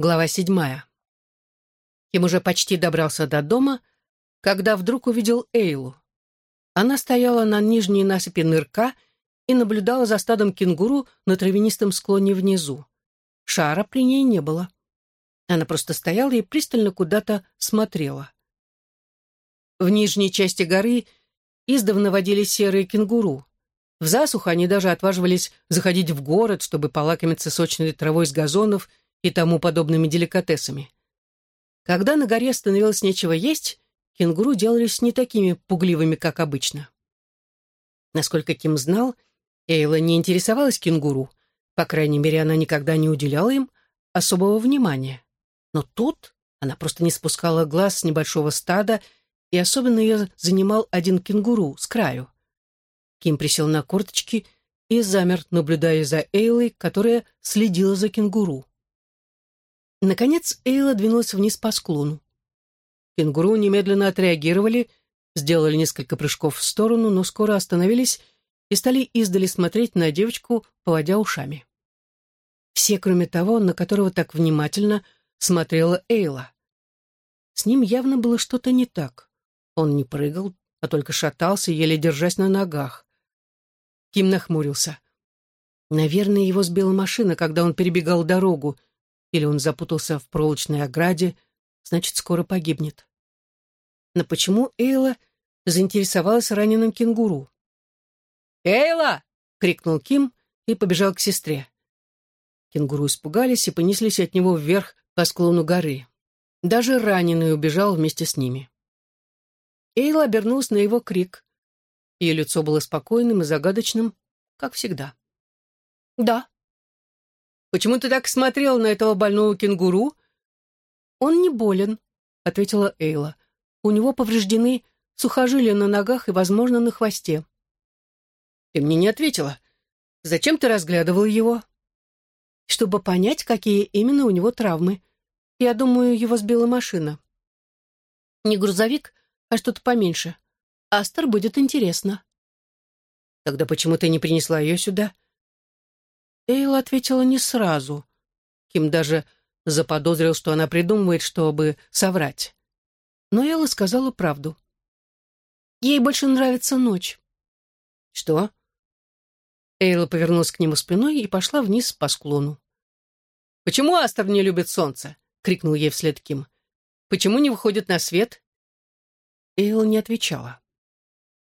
Глава седьмая. Ким уже почти добрался до дома, когда вдруг увидел Эйлу. Она стояла на нижней насыпи нырка и наблюдала за стадом кенгуру на травянистом склоне внизу. Шара при ней не было. Она просто стояла и пристально куда-то смотрела. В нижней части горы издавна водились серые кенгуру. В засуху они даже отваживались заходить в город, чтобы полакомиться сочной травой с газонов и тому подобными деликатесами. Когда на горе становилось нечего есть, кенгуру делались не такими пугливыми, как обычно. Насколько Ким знал, Эйла не интересовалась кенгуру, по крайней мере, она никогда не уделяла им особого внимания. Но тут она просто не спускала глаз с небольшого стада, и особенно ее занимал один кенгуру с краю. Ким присел на корточки и замер, наблюдая за Эйлой, которая следила за кенгуру. Наконец Эйла двинулась вниз по склону. Кенгуру немедленно отреагировали, сделали несколько прыжков в сторону, но скоро остановились и стали издали смотреть на девочку, поводя ушами. Все, кроме того, на которого так внимательно смотрела Эйла. С ним явно было что-то не так. Он не прыгал, а только шатался, еле держась на ногах. Ким нахмурился. Наверное, его сбила машина, когда он перебегал дорогу, или он запутался в проволочной ограде, значит, скоро погибнет. Но почему Эйла заинтересовалась раненым кенгуру? «Эйла!» — крикнул Ким и побежал к сестре. Кенгуру испугались и понеслись от него вверх по склону горы. Даже раненый убежал вместе с ними. Эйла обернулась на его крик. Ее лицо было спокойным и загадочным, как всегда. «Да», Почему ты так смотрел на этого больного кенгуру?» «Он не болен», — ответила Эйла. «У него повреждены сухожилия на ногах и, возможно, на хвосте». «Ты мне не ответила. Зачем ты разглядывал его?» «Чтобы понять, какие именно у него травмы. Я думаю, его сбила машина». «Не грузовик, а что-то поменьше. Астер будет интересно». «Тогда почему ты не принесла ее сюда?» Эйла ответила не сразу. Ким даже заподозрил, что она придумывает, чтобы соврать. Но Элла сказала правду. Ей больше нравится ночь. Что? Эйла повернулась к нему спиной и пошла вниз по склону. «Почему Астер не любит солнце?» — крикнул ей вслед Ким. «Почему не выходит на свет?» Эйла не отвечала.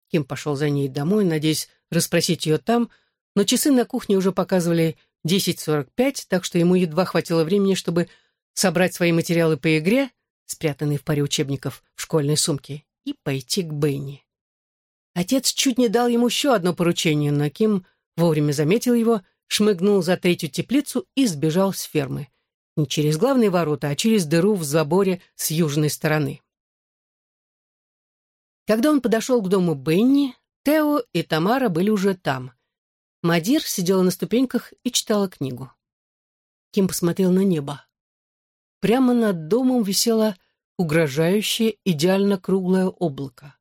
Ким пошел за ней домой, надеясь расспросить ее там, — но часы на кухне уже показывали 10.45, так что ему едва хватило времени, чтобы собрать свои материалы по игре, спрятанные в паре учебников в школьной сумке, и пойти к Бенни. Отец чуть не дал ему еще одно поручение, но Ким вовремя заметил его, шмыгнул за третью теплицу и сбежал с фермы. Не через главные ворота, а через дыру в заборе с южной стороны. Когда он подошел к дому Бенни, Тео и Тамара были уже там. Мадир сидела на ступеньках и читала книгу. Ким посмотрел на небо. Прямо над домом висело угрожающее, идеально круглое облако.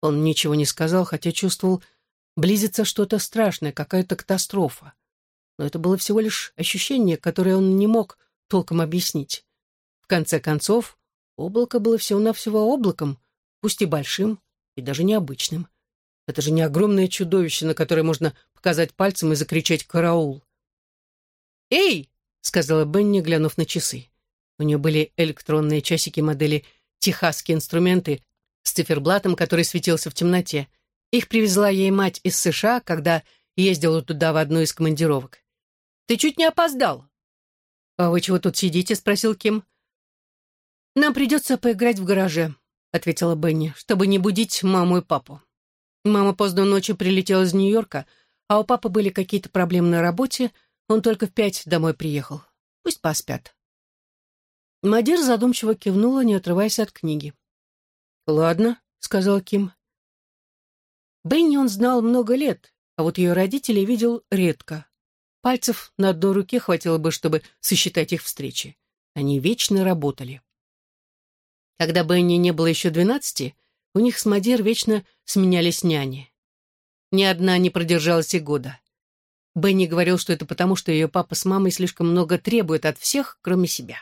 Он ничего не сказал, хотя чувствовал, близится что-то страшное, какая-то катастрофа. Но это было всего лишь ощущение, которое он не мог толком объяснить. В конце концов, облако было всего-навсего облаком, пусть и большим, и даже необычным. Это же не огромное чудовище, на которое можно показать пальцем и закричать «караул». «Эй!» — сказала Бенни, глянув на часы. У нее были электронные часики модели «Техасские инструменты» с циферблатом, который светился в темноте. Их привезла ей мать из США, когда ездила туда в одну из командировок. «Ты чуть не опоздал!» «А вы чего тут сидите?» — спросил Ким. «Нам придется поиграть в гараже», — ответила Бенни, «чтобы не будить маму и папу». Мама поздно ночью прилетела из Нью-Йорка, а у папы были какие-то проблемы на работе, он только в пять домой приехал. Пусть поспят. Мадир задумчиво кивнула, не отрываясь от книги. «Ладно», — сказал Ким. Бенни он знал много лет, а вот ее родителей видел редко. Пальцев на одной руке хватило бы, чтобы сосчитать их встречи. Они вечно работали. Когда Бенни не было еще двенадцати, у них с Мадир вечно сменялись няни. Ни одна не продержалась и года. Бенни говорил, что это потому, что ее папа с мамой слишком много требуют от всех, кроме себя.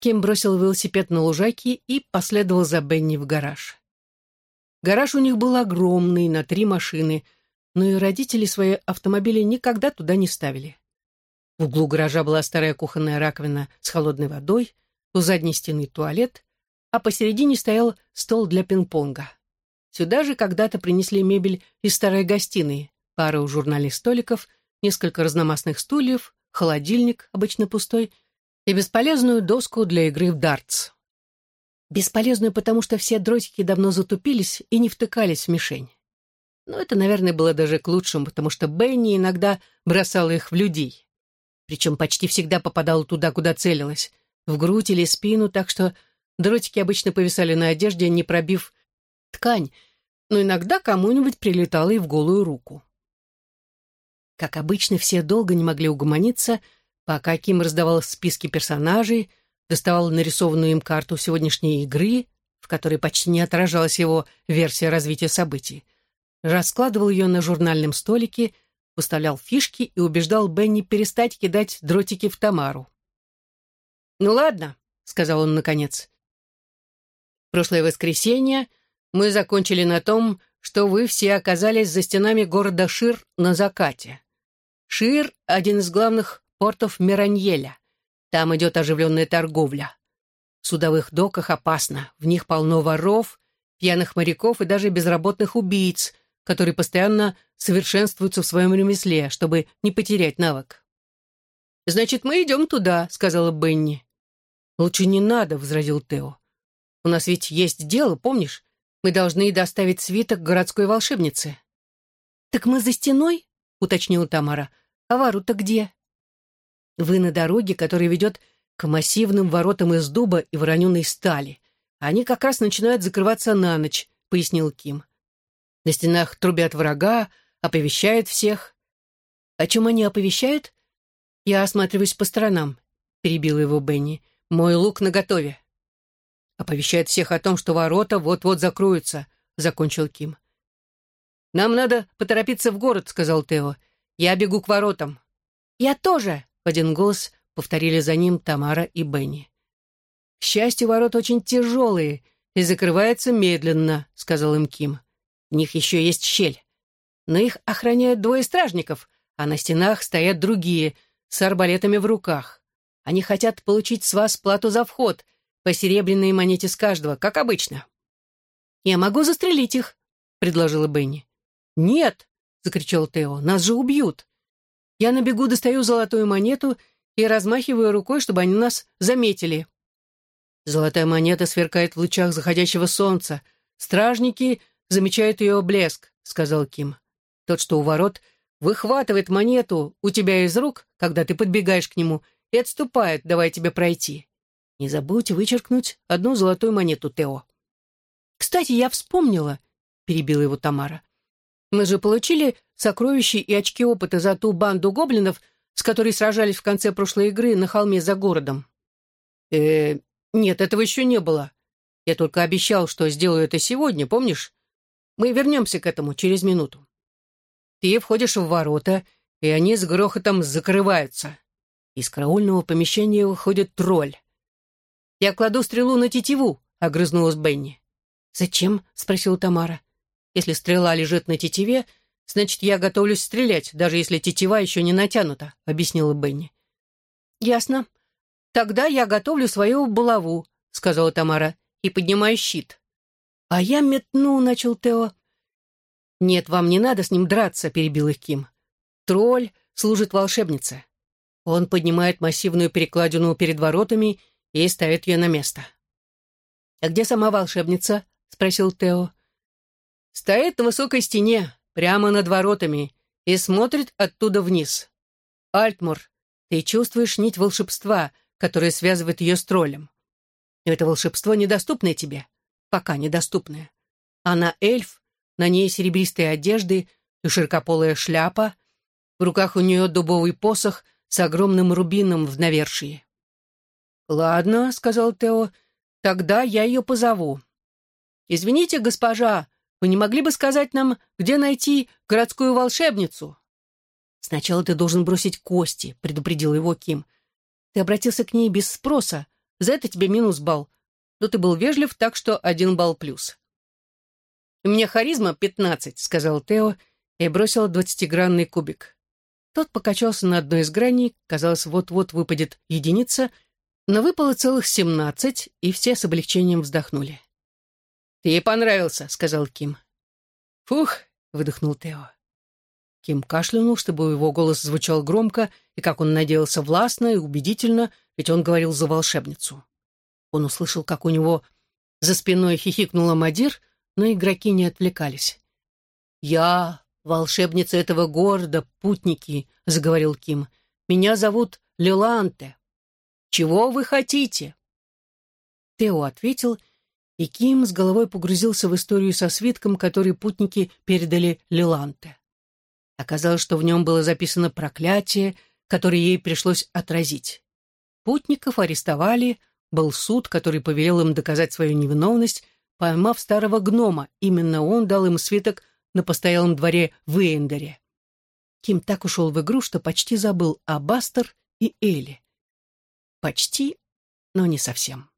Ким бросил велосипед на лужайке и последовал за Бенни в гараж. Гараж у них был огромный, на три машины, но и родители свои автомобили никогда туда не ставили. В углу гаража была старая кухонная раковина с холодной водой, у задней стены туалет, а посередине стоял стол для пинг-понга. Сюда же когда-то принесли мебель из старой гостиной, пару журнальных столиков, несколько разномастных стульев, холодильник, обычно пустой, и бесполезную доску для игры в дартс. Бесполезную, потому что все дротики давно затупились и не втыкались в мишень. Но это, наверное, было даже к лучшему, потому что Бенни иногда бросал их в людей. Причем почти всегда попадал туда, куда целилась, в грудь или спину, так что дротики обычно повисали на одежде, не пробив ткань, но иногда кому-нибудь прилетало и в голую руку. Как обычно, все долго не могли угомониться, пока Ким раздавал списки персонажей — доставал нарисованную им карту сегодняшней игры, в которой почти не отражалась его версия развития событий, раскладывал ее на журнальном столике, выставлял фишки и убеждал Бенни перестать кидать дротики в Тамару. «Ну ладно», — сказал он наконец. «Прошлое воскресенье мы закончили на том, что вы все оказались за стенами города Шир на закате. Шир — один из главных портов Мираньеля. Там идет оживленная торговля. В судовых доках опасно, в них полно воров, пьяных моряков и даже безработных убийц, которые постоянно совершенствуются в своем ремесле, чтобы не потерять навык. «Значит, мы идем туда», — сказала Бенни. «Лучше не надо», — возразил Тео. «У нас ведь есть дело, помнишь? Мы должны доставить свиток городской волшебнице». «Так мы за стеной?» — уточнила Тамара. «А ворота где?» Вы на дороге, которая ведет к массивным воротам из дуба и вороненой стали. Они как раз начинают закрываться на ночь, пояснил Ким. На стенах трубят врага, оповещают всех. О чем они оповещают? Я осматриваюсь по сторонам, перебил его Бенни. Мой лук наготове. Оповещает всех о том, что ворота вот-вот закроются, закончил Ким. «Нам надо поторопиться в город», — сказал Тео. «Я бегу к воротам». «Я тоже», в один голос повторили за ним Тамара и Бенни. «К счастью, ворота очень тяжелые и закрываются медленно», — сказал им Ким. «В них еще есть щель. Но их охраняют двое стражников, а на стенах стоят другие, с арбалетами в руках. Они хотят получить с вас плату за вход, по серебряной монете с каждого, как обычно». «Я могу застрелить их», — предложила Бенни. «Нет», — закричал Тео, — «нас же убьют». Я на бегу достаю золотую монету и размахиваю рукой, чтобы они нас заметили. Золотая монета сверкает в лучах заходящего солнца. Стражники замечают ее блеск, сказал Ким. Тот, что у ворот, выхватывает монету у тебя из рук, когда ты подбегаешь к нему, и отступает, давая тебе пройти. Не забудь вычеркнуть одну золотую монету, Тео. «Кстати, я вспомнила», — перебила его Тамара. Мы же получили сокровища и очки опыта за ту банду гоблинов, с которой сражались в конце прошлой игры на холме за городом. Э, нет, этого еще не было. Я только обещал, что сделаю это сегодня, помнишь? Мы вернемся к этому через минуту. Ты входишь в ворота, и они с грохотом закрываются. Из караульного помещения выходит тролль. «Я кладу стрелу на тетиву», — огрызнулась Бенни. «Зачем?» — спросила Тамара. Если стрела лежит на тетиве, значит, я готовлюсь стрелять, даже если тетива еще не натянута», — объяснила Бенни. «Ясно. Тогда я готовлю свою булаву», — сказала Тамара, — «и поднимаю щит». «А я метну», — начал Тео. «Нет, вам не надо с ним драться», — перебил их Ким. «Тролль служит волшебнице. Он поднимает массивную перекладину перед воротами и ставит ее на место». «А где сама волшебница?» — спросил Тео. Стоит на высокой стене, прямо над воротами, и смотрит оттуда вниз. Альтмур, ты чувствуешь нить волшебства, которая связывает ее с троллем. это волшебство недоступное тебе, пока недоступное. Она эльф, на ней серебристые одежды и широкополая шляпа, в руках у нее дубовый посох с огромным рубином в навершии. «Ладно», — сказал Тео, — «тогда я ее позову». «Извините, госпожа, вы не могли бы сказать нам, где найти городскую волшебницу?» «Сначала ты должен бросить кости», — предупредил его Ким. «Ты обратился к ней без спроса. За это тебе минус балл. Но ты был вежлив, так что один балл плюс». «У меня харизма пятнадцать», — сказал Тео и бросил двадцатигранный кубик. Тот покачался на одной из граней, казалось, вот-вот выпадет единица, но выпало целых семнадцать, и все с облегчением вздохнули. «Ты ей понравился», — сказал Ким. «Фух», — выдохнул Тео. Ким кашлянул, чтобы его голос звучал громко и, как он надеялся, властно и убедительно, ведь он говорил за волшебницу. Он услышал, как у него за спиной хихикнула Мадир, но игроки не отвлекались. «Я волшебница этого города, путники», — заговорил Ким. «Меня зовут Лиланте. Чего вы хотите?» Тео ответил, и Ким с головой погрузился в историю со свитком, который путники передали Лиланте. Оказалось, что в нем было записано проклятие, которое ей пришлось отразить. Путников арестовали, был суд, который повелел им доказать свою невиновность, поймав старого гнома. Именно он дал им свиток на постоялом дворе в Эйндере. Ким так ушел в игру, что почти забыл о Бастер и Элли. Почти, но не совсем.